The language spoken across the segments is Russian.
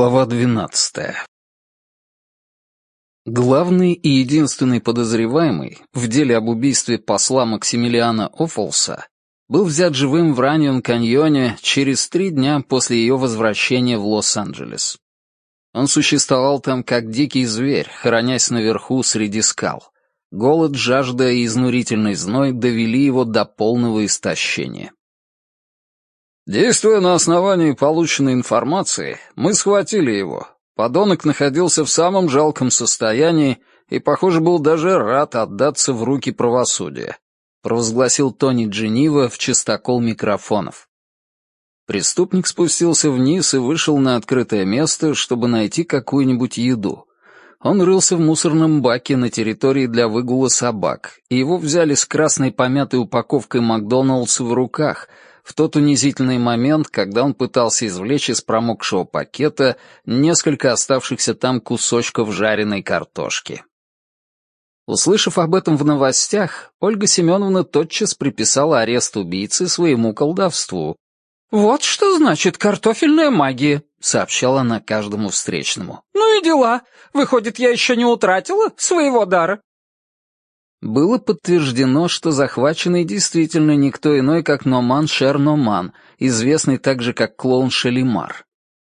Глава двенадцатая. Главный и единственный подозреваемый в деле об убийстве посла Максимилиана Оффолса был взят живым в Раньон-каньоне через три дня после ее возвращения в Лос-Анджелес. Он существовал там как дикий зверь, хранясь наверху среди скал. Голод, жажда и изнурительный зной довели его до полного истощения. Действуя на основании полученной информации, мы схватили его. Подонок находился в самом жалком состоянии и, похоже, был даже рад отдаться в руки правосудия, провозгласил Тони Дженива в чистокол микрофонов. Преступник спустился вниз и вышел на открытое место, чтобы найти какую-нибудь еду. Он рылся в мусорном баке на территории для выгула собак, и его взяли с красной помятой упаковкой Макдоналдс в руках — в тот унизительный момент, когда он пытался извлечь из промокшего пакета несколько оставшихся там кусочков жареной картошки. Услышав об этом в новостях, Ольга Семеновна тотчас приписала арест убийцы своему колдовству. «Вот что значит картофельная магия», — сообщала она каждому встречному. «Ну и дела. Выходит, я еще не утратила своего дара». Было подтверждено, что захваченный действительно никто иной, как Номан Шер Номан, известный также как клоун Шалимар.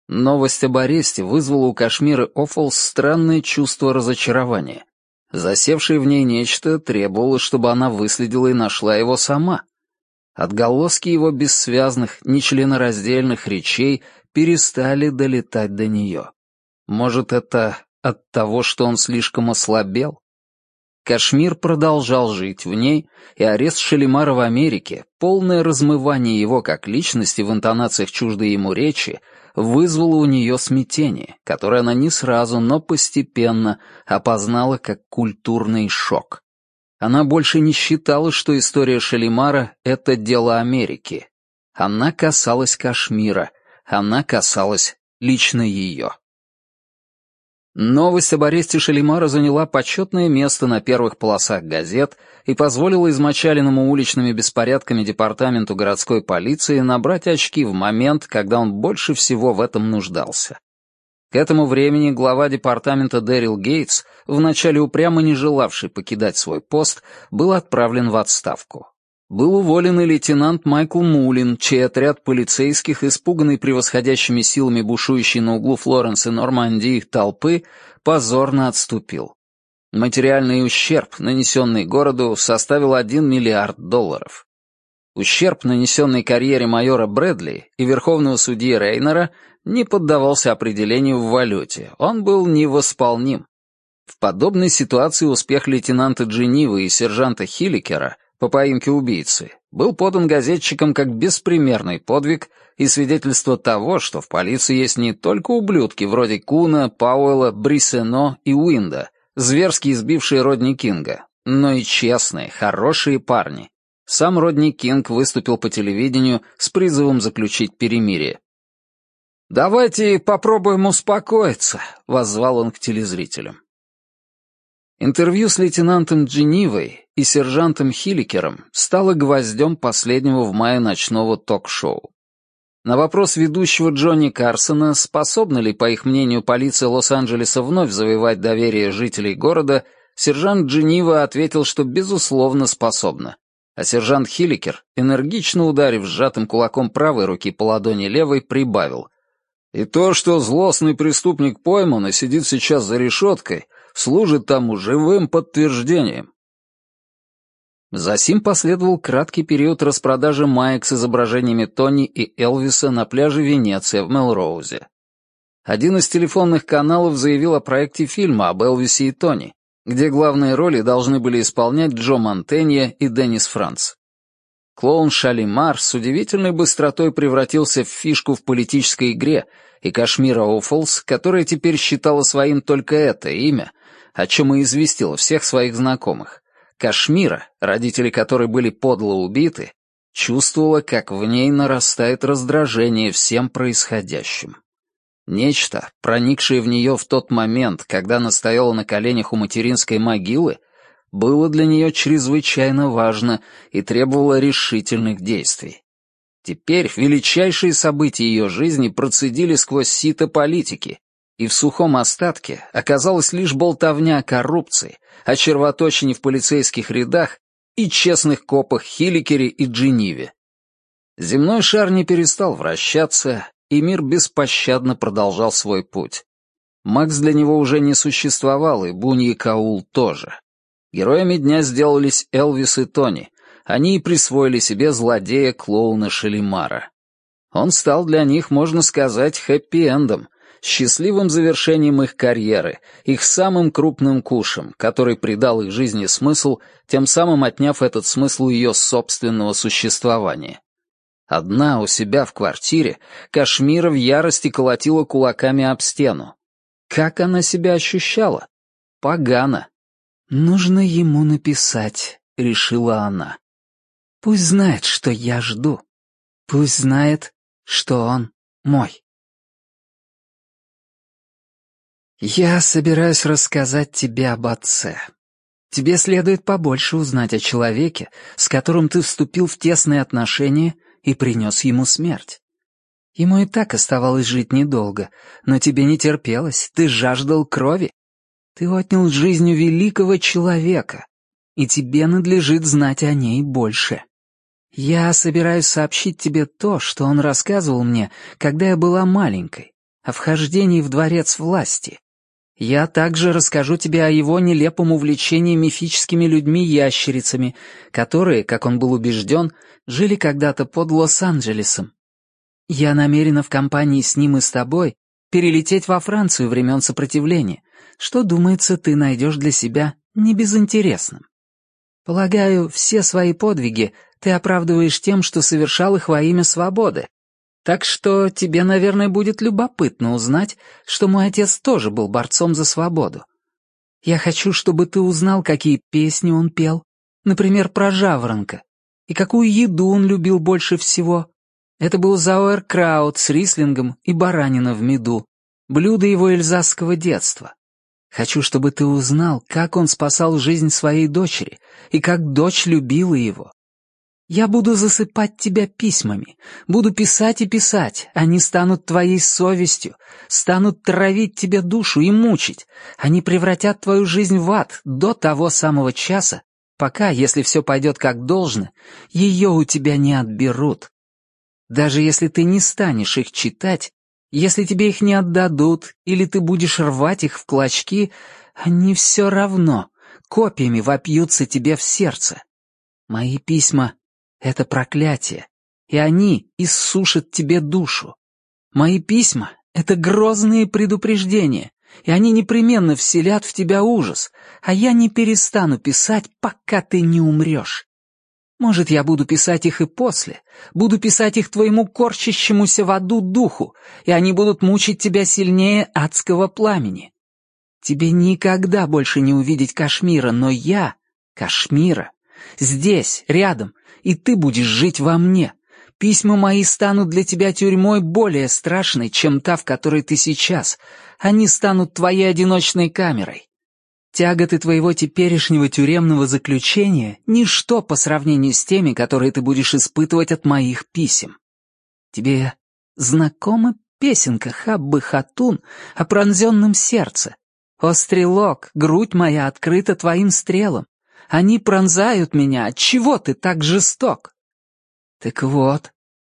Новость об аресте вызвала у Кашмира Оффолс странное чувство разочарования. Засевшее в ней нечто требовало, чтобы она выследила и нашла его сама. Отголоски его бессвязных, нечленораздельных речей перестали долетать до нее. Может, это от того, что он слишком ослабел? Кашмир продолжал жить в ней, и арест Шалимара в Америке, полное размывание его как личности в интонациях чуждой ему речи, вызвало у нее смятение, которое она не сразу, но постепенно опознала как культурный шок. Она больше не считала, что история Шалимара — это дело Америки. Она касалась Кашмира, она касалась лично ее. Новость об аресте Шалимара заняла почетное место на первых полосах газет и позволила измочаленному уличными беспорядками департаменту городской полиции набрать очки в момент, когда он больше всего в этом нуждался. К этому времени глава департамента Дэрил Гейтс, вначале упрямо не желавший покидать свой пост, был отправлен в отставку был уволен и лейтенант Майкл Мулин, чей отряд полицейских, испуганный превосходящими силами бушующей на углу Флоренс и Нормандии толпы, позорно отступил. Материальный ущерб, нанесенный городу, составил 1 миллиард долларов. Ущерб, нанесенный карьере майора Брэдли и верховного судьи Рейнера, не поддавался определению в валюте, он был невосполним. В подобной ситуации успех лейтенанта Дженивы и сержанта Хилликера по поимке убийцы был подан газетчикам как беспримерный подвиг и свидетельство того, что в полиции есть не только ублюдки вроде Куна, Пауэлла, Брисено и Уинда, зверски избившие Родни Кинга, но и честные, хорошие парни. Сам Родни Кинг выступил по телевидению с призывом заключить перемирие. «Давайте попробуем успокоиться», — воззвал он к телезрителям. Интервью с лейтенантом Дженивой и сержантом Хилликером стало гвоздем последнего в мае ночного ток-шоу. На вопрос ведущего Джонни Карсона, способна ли, по их мнению, полиция Лос-Анджелеса вновь завоевать доверие жителей города, сержант Дженива ответил, что безусловно способна. А сержант Хилликер, энергично ударив сжатым кулаком правой руки по ладони левой, прибавил. «И то, что злостный преступник пойман и сидит сейчас за решеткой, служит тому живым подтверждением. Засим последовал краткий период распродажи маек с изображениями Тони и Элвиса на пляже Венеция в Мелроузе. Один из телефонных каналов заявил о проекте фильма об Элвисе и Тони, где главные роли должны были исполнять Джо Монтенья и Деннис Франц. Клоун Шалимар с удивительной быстротой превратился в фишку в политической игре, и Кашмира Оффолс, которая теперь считала своим только это имя, о чем и известила всех своих знакомых. Кашмира, родители которой были подло убиты, чувствовала, как в ней нарастает раздражение всем происходящим. Нечто, проникшее в нее в тот момент, когда она стояла на коленях у материнской могилы, было для нее чрезвычайно важно и требовало решительных действий. Теперь величайшие события ее жизни процедили сквозь сито политики, и в сухом остатке оказалась лишь болтовня о коррупции, о червоточине в полицейских рядах и честных копах Хиликере и Джениве. Земной шар не перестал вращаться, и мир беспощадно продолжал свой путь. Макс для него уже не существовал, и Буньи Каул тоже. Героями дня сделались Элвис и Тони. Они и присвоили себе злодея-клоуна Шалимара. Он стал для них, можно сказать, хэппи-эндом, счастливым завершением их карьеры, их самым крупным кушем, который придал их жизни смысл, тем самым отняв этот смысл у ее собственного существования. Одна у себя в квартире Кашмира в ярости колотила кулаками об стену. Как она себя ощущала? Погано. «Нужно ему написать», — решила она. «Пусть знает, что я жду. Пусть знает, что он мой». «Я собираюсь рассказать тебе об отце. Тебе следует побольше узнать о человеке, с которым ты вступил в тесные отношения и принес ему смерть. Ему и так оставалось жить недолго, но тебе не терпелось, ты жаждал крови. Ты отнял жизнь у великого человека, и тебе надлежит знать о ней больше. Я собираюсь сообщить тебе то, что он рассказывал мне, когда я была маленькой, о вхождении в дворец власти. Я также расскажу тебе о его нелепом увлечении мифическими людьми-ящерицами, которые, как он был убежден, жили когда-то под Лос-Анджелесом. Я намерена в компании с ним и с тобой перелететь во Францию времен сопротивления, что, думается, ты найдешь для себя небезынтересным. Полагаю, все свои подвиги ты оправдываешь тем, что совершал их во имя свободы. Так что тебе, наверное, будет любопытно узнать, что мой отец тоже был борцом за свободу. Я хочу, чтобы ты узнал, какие песни он пел, например, про жаворонка, и какую еду он любил больше всего, это был зауэркраут с рислингом и баранина в меду, блюдо его эльзасского детства. Хочу, чтобы ты узнал, как он спасал жизнь своей дочери и как дочь любила его. Я буду засыпать тебя письмами, буду писать и писать, они станут твоей совестью, станут травить тебе душу и мучить, они превратят твою жизнь в ад до того самого часа, пока, если все пойдет как должно, ее у тебя не отберут. Даже если ты не станешь их читать, если тебе их не отдадут, или ты будешь рвать их в клочки, они все равно копиями вопьются тебе в сердце. Мои письма — это проклятие, и они иссушат тебе душу. Мои письма — это грозные предупреждения, и они непременно вселят в тебя ужас, а я не перестану писать, пока ты не умрешь. Может, я буду писать их и после, буду писать их твоему корчащемуся в аду духу, и они будут мучить тебя сильнее адского пламени. Тебе никогда больше не увидеть Кашмира, но я — Кашмира. Здесь, рядом, и ты будешь жить во мне. Письма мои станут для тебя тюрьмой более страшной, чем та, в которой ты сейчас. Они станут твоей одиночной камерой. Тяготы твоего теперешнего тюремного заключения — ничто по сравнению с теми, которые ты будешь испытывать от моих писем. Тебе знакома песенка Хаббы Хатун о пронзенном сердце? О, стрелок, грудь моя открыта твоим стрелам. Они пронзают меня, отчего ты так жесток? Так вот,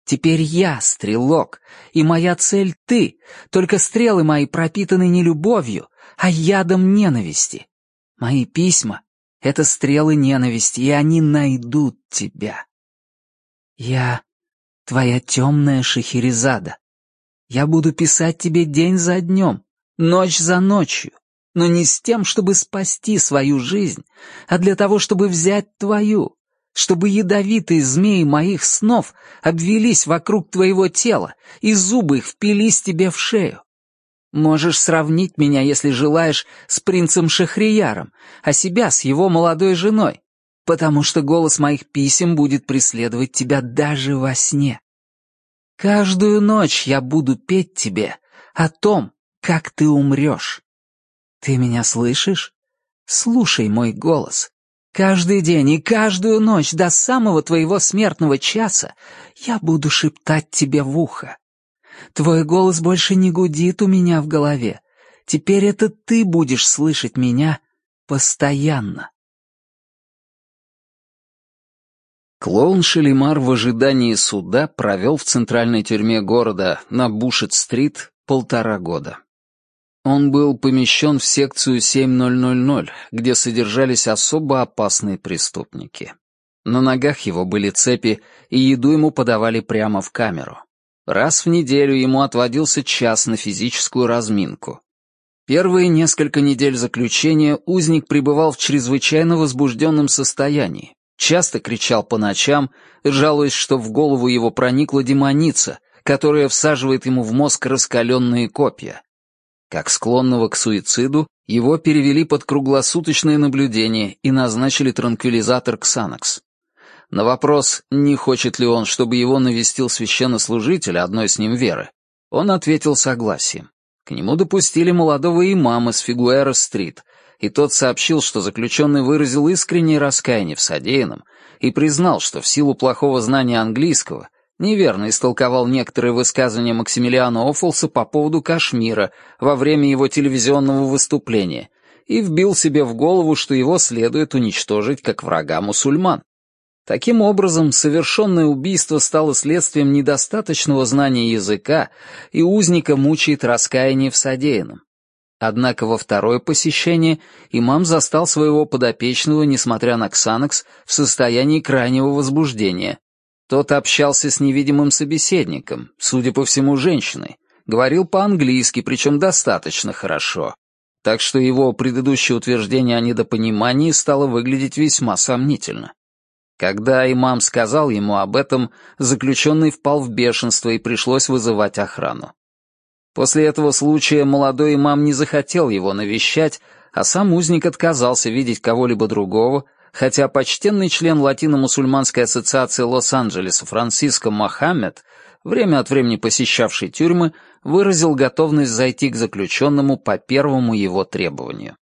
теперь я стрелок, и моя цель — ты, только стрелы мои пропитаны не любовью, а ядом ненависти. Мои письма — это стрелы ненависти, и они найдут тебя. Я твоя темная Шахерезада. Я буду писать тебе день за днем, ночь за ночью, но не с тем, чтобы спасти свою жизнь, а для того, чтобы взять твою, чтобы ядовитые змеи моих снов обвелись вокруг твоего тела, и зубы их впились тебе в шею. Можешь сравнить меня, если желаешь, с принцем Шахрияром, а себя с его молодой женой, потому что голос моих писем будет преследовать тебя даже во сне. Каждую ночь я буду петь тебе о том, как ты умрешь. Ты меня слышишь? Слушай мой голос. Каждый день и каждую ночь до самого твоего смертного часа я буду шептать тебе в ухо. Твой голос больше не гудит у меня в голове. Теперь это ты будешь слышать меня постоянно. Клоун Шелимар в ожидании суда провел в центральной тюрьме города на Бушет-стрит полтора года. Он был помещен в секцию 7000, где содержались особо опасные преступники. На ногах его были цепи, и еду ему подавали прямо в камеру. Раз в неделю ему отводился час на физическую разминку. Первые несколько недель заключения узник пребывал в чрезвычайно возбужденном состоянии, часто кричал по ночам, жалуясь, что в голову его проникла демоница, которая всаживает ему в мозг раскаленные копья. Как склонного к суициду, его перевели под круглосуточное наблюдение и назначили транквилизатор Ксанакс. На вопрос, не хочет ли он, чтобы его навестил священнослужитель одной с ним веры, он ответил согласием. К нему допустили молодого имама с Фигуэра-стрит, и тот сообщил, что заключенный выразил искреннее раскаяние в содеянном и признал, что в силу плохого знания английского неверно истолковал некоторые высказывания Максимилиана Оффолса по поводу Кашмира во время его телевизионного выступления и вбил себе в голову, что его следует уничтожить как врага мусульман. Таким образом, совершенное убийство стало следствием недостаточного знания языка, и узника мучает раскаяние в содеянном. Однако во второе посещение имам застал своего подопечного, несмотря на ксанокс, в состоянии крайнего возбуждения, тот общался с невидимым собеседником, судя по всему, женщиной. Говорил по-английски, причем достаточно хорошо. Так что его предыдущее утверждение о недопонимании стало выглядеть весьма сомнительно. Когда имам сказал ему об этом, заключенный впал в бешенство и пришлось вызывать охрану. После этого случая молодой имам не захотел его навещать, а сам узник отказался видеть кого-либо другого, хотя почтенный член Латино-мусульманской ассоциации Лос-Анджелеса Франциско Мохаммед, время от времени посещавший тюрьмы, выразил готовность зайти к заключенному по первому его требованию.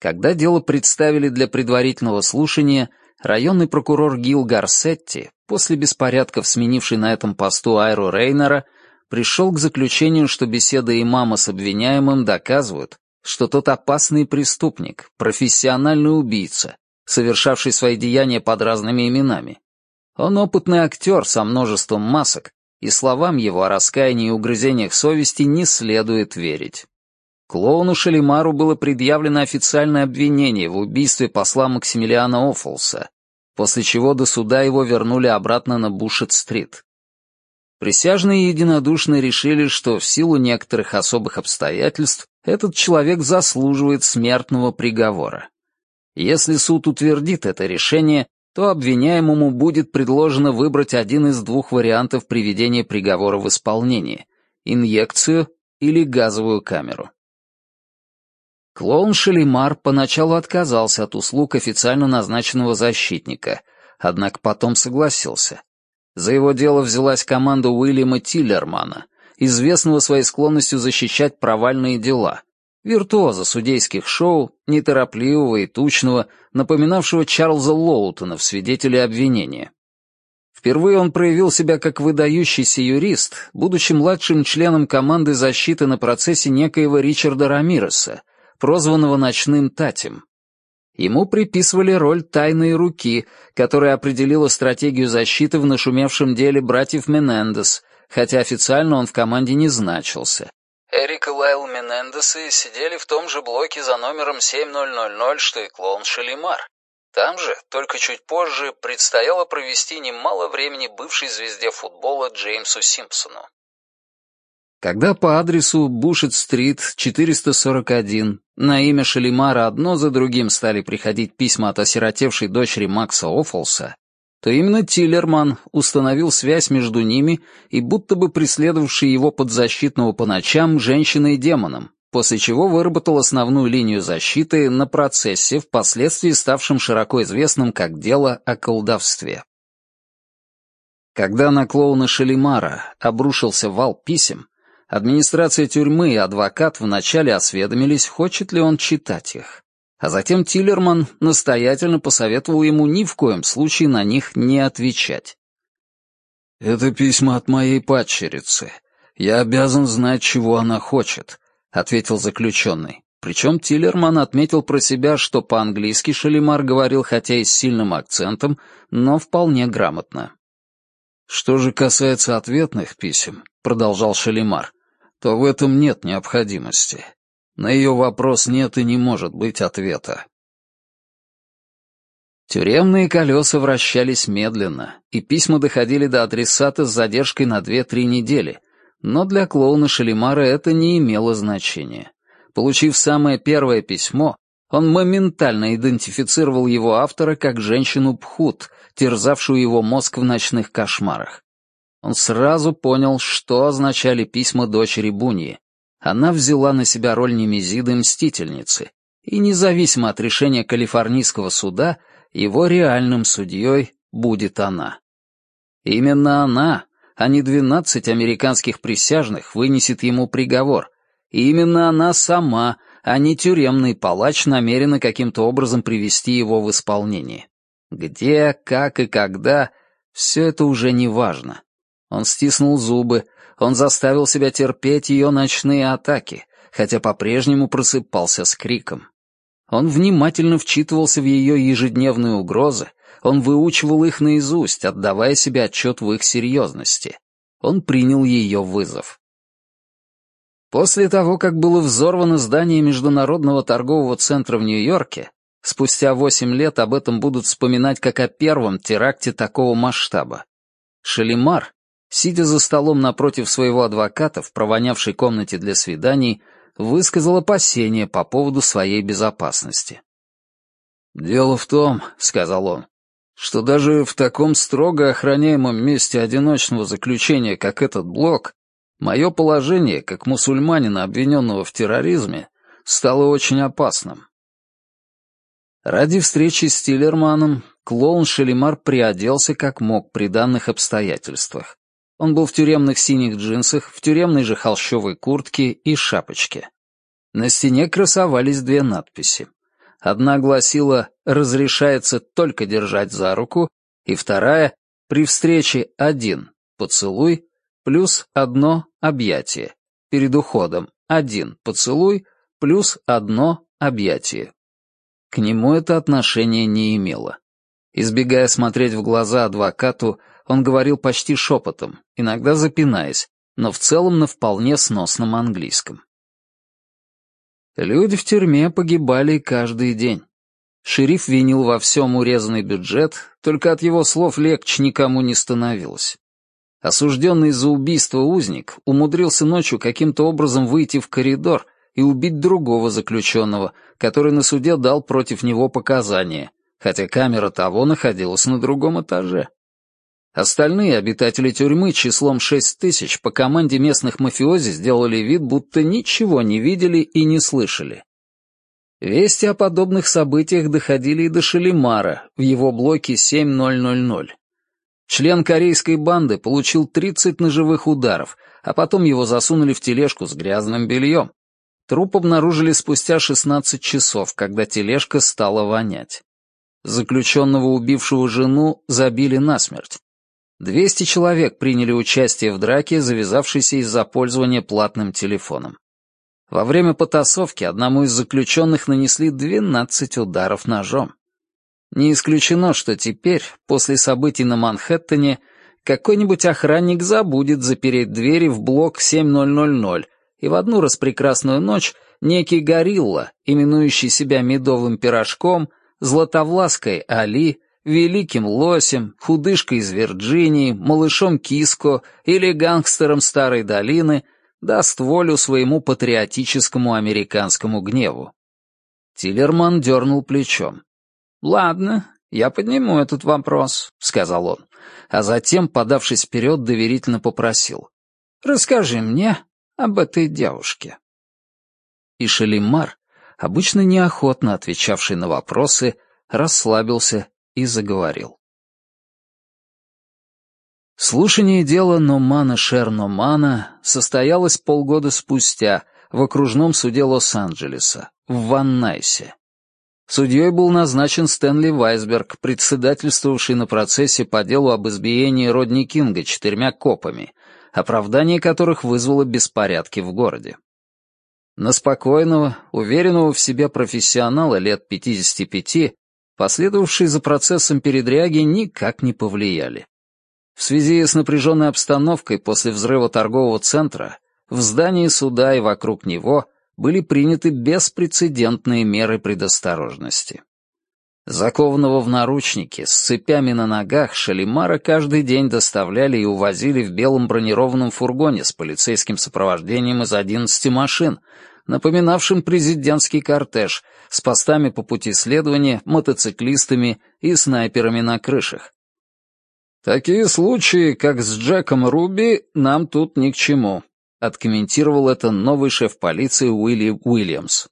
Когда дело представили для предварительного слушания, районный прокурор Гил Гарсетти, после беспорядков сменивший на этом посту Айру Рейнера, пришел к заключению, что беседы имама с обвиняемым доказывают, что тот опасный преступник, профессиональный убийца, совершавший свои деяния под разными именами. Он опытный актер со множеством масок, и словам его о раскаянии и угрызениях совести не следует верить. Клоуну Шалимару было предъявлено официальное обвинение в убийстве посла Максимилиана Оффолса, после чего до суда его вернули обратно на Бушет-стрит. Присяжные единодушно решили, что в силу некоторых особых обстоятельств этот человек заслуживает смертного приговора. Если суд утвердит это решение, то обвиняемому будет предложено выбрать один из двух вариантов приведения приговора в исполнение — инъекцию или газовую камеру. Клоун Шалимар поначалу отказался от услуг официально назначенного защитника, однако потом согласился. За его дело взялась команда Уильяма Тиллермана, известного своей склонностью защищать провальные дела, виртуоза судейских шоу, неторопливого и тучного, напоминавшего Чарльза Лоутона в «Свидетеле обвинения». Впервые он проявил себя как выдающийся юрист, будучи младшим членом команды защиты на процессе некоего Ричарда Рамиреса, прозванного «Ночным Татем». Ему приписывали роль тайной руки, которая определила стратегию защиты в нашумевшем деле братьев Менендес, хотя официально он в команде не значился. Эрик Лайл Менендесы сидели в том же блоке за номером 7000, что и клоун Шалимар. Там же, только чуть позже, предстояло провести немало времени бывшей звезде футбола Джеймсу Симпсону. Когда по адресу Бушет-стрит, 441, на имя Шалимара одно за другим стали приходить письма от осиротевшей дочери Макса Оффолса, то именно Тиллерман установил связь между ними и будто бы преследовавший его подзащитного по ночам женщиной-демоном, после чего выработал основную линию защиты на процессе, впоследствии ставшем широко известным как дело о колдовстве. Когда на клоуна Шалимара обрушился вал писем, администрация тюрьмы и адвокат вначале осведомились, хочет ли он читать их. А затем Тиллерман настоятельно посоветовал ему ни в коем случае на них не отвечать. «Это письма от моей падчерицы. Я обязан знать, чего она хочет», — ответил заключенный. Причем Тиллерман отметил про себя, что по-английски Шалимар говорил хотя и с сильным акцентом, но вполне грамотно. «Что же касается ответных писем», — продолжал Шалимар, — «то в этом нет необходимости. На ее вопрос нет и не может быть ответа. Тюремные колеса вращались медленно, и письма доходили до адресата с задержкой на 2-3 недели, но для клоуна Шалимара это не имело значения. Получив самое первое письмо, он моментально идентифицировал его автора как женщину Пхут, терзавшую его мозг в ночных кошмарах. Он сразу понял, что означали письма дочери Буньи, она взяла на себя роль Немезиды-мстительницы, и независимо от решения калифорнийского суда, его реальным судьей будет она. Именно она, а не двенадцать американских присяжных, вынесет ему приговор. И именно она сама, а не тюремный палач, намерена каким-то образом привести его в исполнение. Где, как и когда — все это уже не важно. Он стиснул зубы, он заставил себя терпеть ее ночные атаки, хотя по-прежнему просыпался с криком. Он внимательно вчитывался в ее ежедневные угрозы, он выучивал их наизусть, отдавая себе отчет в их серьезности. Он принял ее вызов. После того, как было взорвано здание Международного торгового центра в Нью-Йорке, спустя восемь лет об этом будут вспоминать как о первом теракте такого масштаба. Шалимар, сидя за столом напротив своего адвоката в провонявшей комнате для свиданий, высказал опасения по поводу своей безопасности. «Дело в том», — сказал он, — «что даже в таком строго охраняемом месте одиночного заключения, как этот блок, мое положение, как мусульманина, обвиненного в терроризме, стало очень опасным». Ради встречи с Тиллерманом клоун Шелимар приоделся как мог при данных обстоятельствах. Он был в тюремных синих джинсах, в тюремной же холщовой куртке и шапочке. На стене красовались две надписи. Одна гласила «Разрешается только держать за руку», и вторая «При встрече один поцелуй плюс одно объятие. Перед уходом один поцелуй плюс одно объятие». К нему это отношение не имело. Избегая смотреть в глаза адвокату, он говорил почти шепотом, иногда запинаясь, но в целом на вполне сносном английском. Люди в тюрьме погибали каждый день. Шериф винил во всем урезанный бюджет, только от его слов легче никому не становилось. Осужденный за убийство узник умудрился ночью каким-то образом выйти в коридор и убить другого заключенного, который на суде дал против него показания, хотя камера того находилась на другом этаже. Остальные обитатели тюрьмы числом шесть тысяч по команде местных мафиози сделали вид, будто ничего не видели и не слышали. Вести о подобных событиях доходили и до Шалимара в его блоке 7000. Член корейской банды получил 30 ножевых ударов, а потом его засунули в тележку с грязным бельем. Труп обнаружили спустя 16 часов, когда тележка стала вонять. Заключенного, убившего жену, забили насмерть. Двести человек приняли участие в драке, завязавшейся из-за пользования платным телефоном. Во время потасовки одному из заключенных нанесли 12 ударов ножом. Не исключено, что теперь, после событий на Манхэттене, какой-нибудь охранник забудет запереть двери в блок 7000, и в одну распрекрасную ночь некий горилла, именующий себя медовым пирожком, златовлаской Али, великим лосем, худышкой из Вирджинии, малышом Киско или гангстером Старой долины даст волю своему патриотическому американскому гневу. Тиллерман дернул плечом. «Ладно, я подниму этот вопрос», — сказал он, а затем, подавшись вперед, доверительно попросил. «Расскажи мне об этой девушке». И Шалимар, обычно неохотно отвечавший на вопросы, расслабился и заговорил. Слушание дела Номана Шер-Номана состоялось полгода спустя в окружном суде Лос-Анджелеса, в Ван Найсе. Судьей был назначен Стэнли Вайсберг, председательствовавший на процессе по делу об избиении Родни Кинга четырьмя копами, оправдание которых вызвало беспорядки в городе. На спокойного, уверенного в себе профессионала лет 55 последовавшие за процессом передряги никак не повлияли. В связи с напряженной обстановкой после взрыва торгового центра в здании суда и вокруг него были приняты беспрецедентные меры предосторожности. Закованного в наручники, с цепями на ногах, Шалимара каждый день доставляли и увозили в белом бронированном фургоне с полицейским сопровождением из 11 машин, напоминавшим президентский кортеж, с постами по пути следования, мотоциклистами и снайперами на крышах. «Такие случаи, как с Джеком Руби, нам тут ни к чему», откомментировал это новый шеф полиции Уилли Уильямс.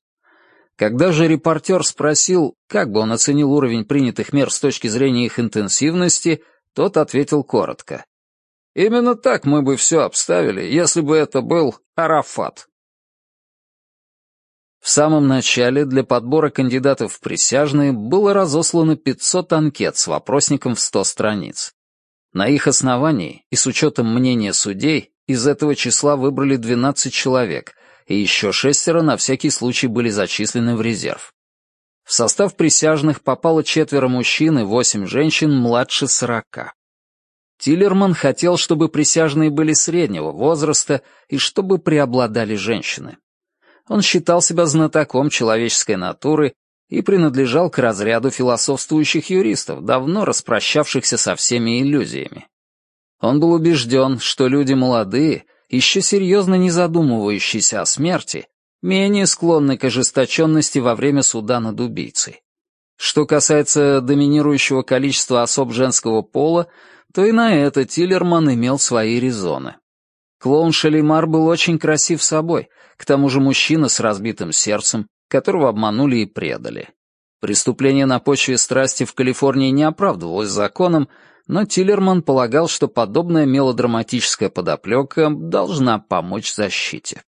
Когда же репортер спросил, как бы он оценил уровень принятых мер с точки зрения их интенсивности, тот ответил коротко. «Именно так мы бы все обставили, если бы это был Арафат». В самом начале для подбора кандидатов в присяжные было разослано 500 анкет с вопросником в 100 страниц. На их основании и с учетом мнения судей из этого числа выбрали 12 человек, и еще шестеро на всякий случай были зачислены в резерв. В состав присяжных попало четверо мужчин и восемь женщин младше сорока. Тиллерман хотел, чтобы присяжные были среднего возраста и чтобы преобладали женщины. Он считал себя знатоком человеческой натуры и принадлежал к разряду философствующих юристов, давно распрощавшихся со всеми иллюзиями. Он был убежден, что люди молодые, еще серьезно не задумывающиеся о смерти, менее склонны к ожесточенности во время суда над убийцей. Что касается доминирующего количества особ женского пола, то и на это Тиллерман имел свои резоны. Клоун Шалимар был очень красив собой, к тому же мужчина с разбитым сердцем, которого обманули и предали. Преступление на почве страсти в Калифорнии не оправдывалось законом, но Тиллерман полагал, что подобная мелодраматическая подоплека должна помочь защите.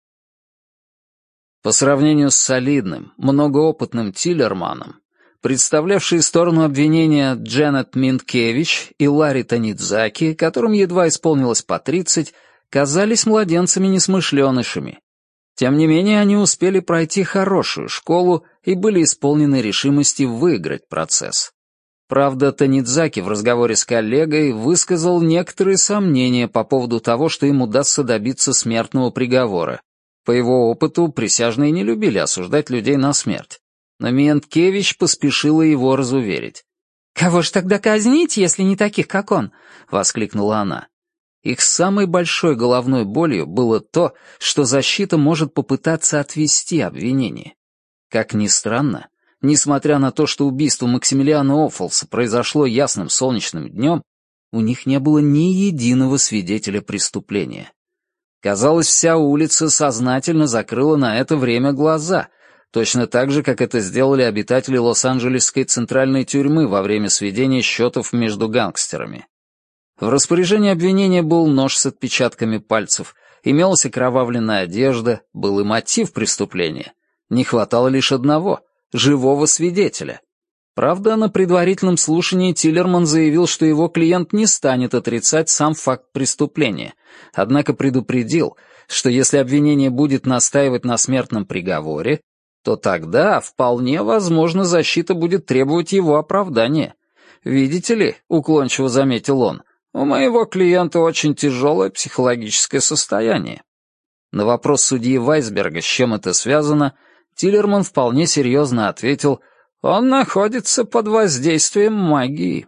По сравнению с солидным, многоопытным Тиллерманом, представлявшие сторону обвинения Дженнет Минткевич и Ларри Танидзаки, которым едва исполнилось по 30, казались младенцами-несмышленышами. Тем не менее, они успели пройти хорошую школу и были исполнены решимости выиграть процесс. Правда, Танидзаки в разговоре с коллегой высказал некоторые сомнения по поводу того, что им удастся добиться смертного приговора. По его опыту, присяжные не любили осуждать людей на смерть. Но Миенткевич поспешила его разуверить. «Кого ж тогда казнить, если не таких, как он?» — воскликнула она. Их самой большой головной болью было то, что защита может попытаться отвести обвинение. Как ни странно, Несмотря на то, что убийство Максимилиана Оффолса произошло ясным солнечным днем, у них не было ни единого свидетеля преступления. Казалось, вся улица сознательно закрыла на это время глаза, точно так же, как это сделали обитатели Лос-Анджелесской центральной тюрьмы во время сведения счетов между гангстерами. В распоряжении обвинения был нож с отпечатками пальцев, имелась окровавленная одежда, был и мотив преступления. Не хватало лишь одного — живого свидетеля. Правда, на предварительном слушании Тиллерман заявил, что его клиент не станет отрицать сам факт преступления, однако предупредил, что если обвинение будет настаивать на смертном приговоре, то тогда вполне возможно защита будет требовать его оправдания. «Видите ли», — уклончиво заметил он, — «у моего клиента очень тяжелое психологическое состояние». На вопрос судьи Вайсберга, с чем это связано, — Тиллерман вполне серьезно ответил, «Он находится под воздействием магии».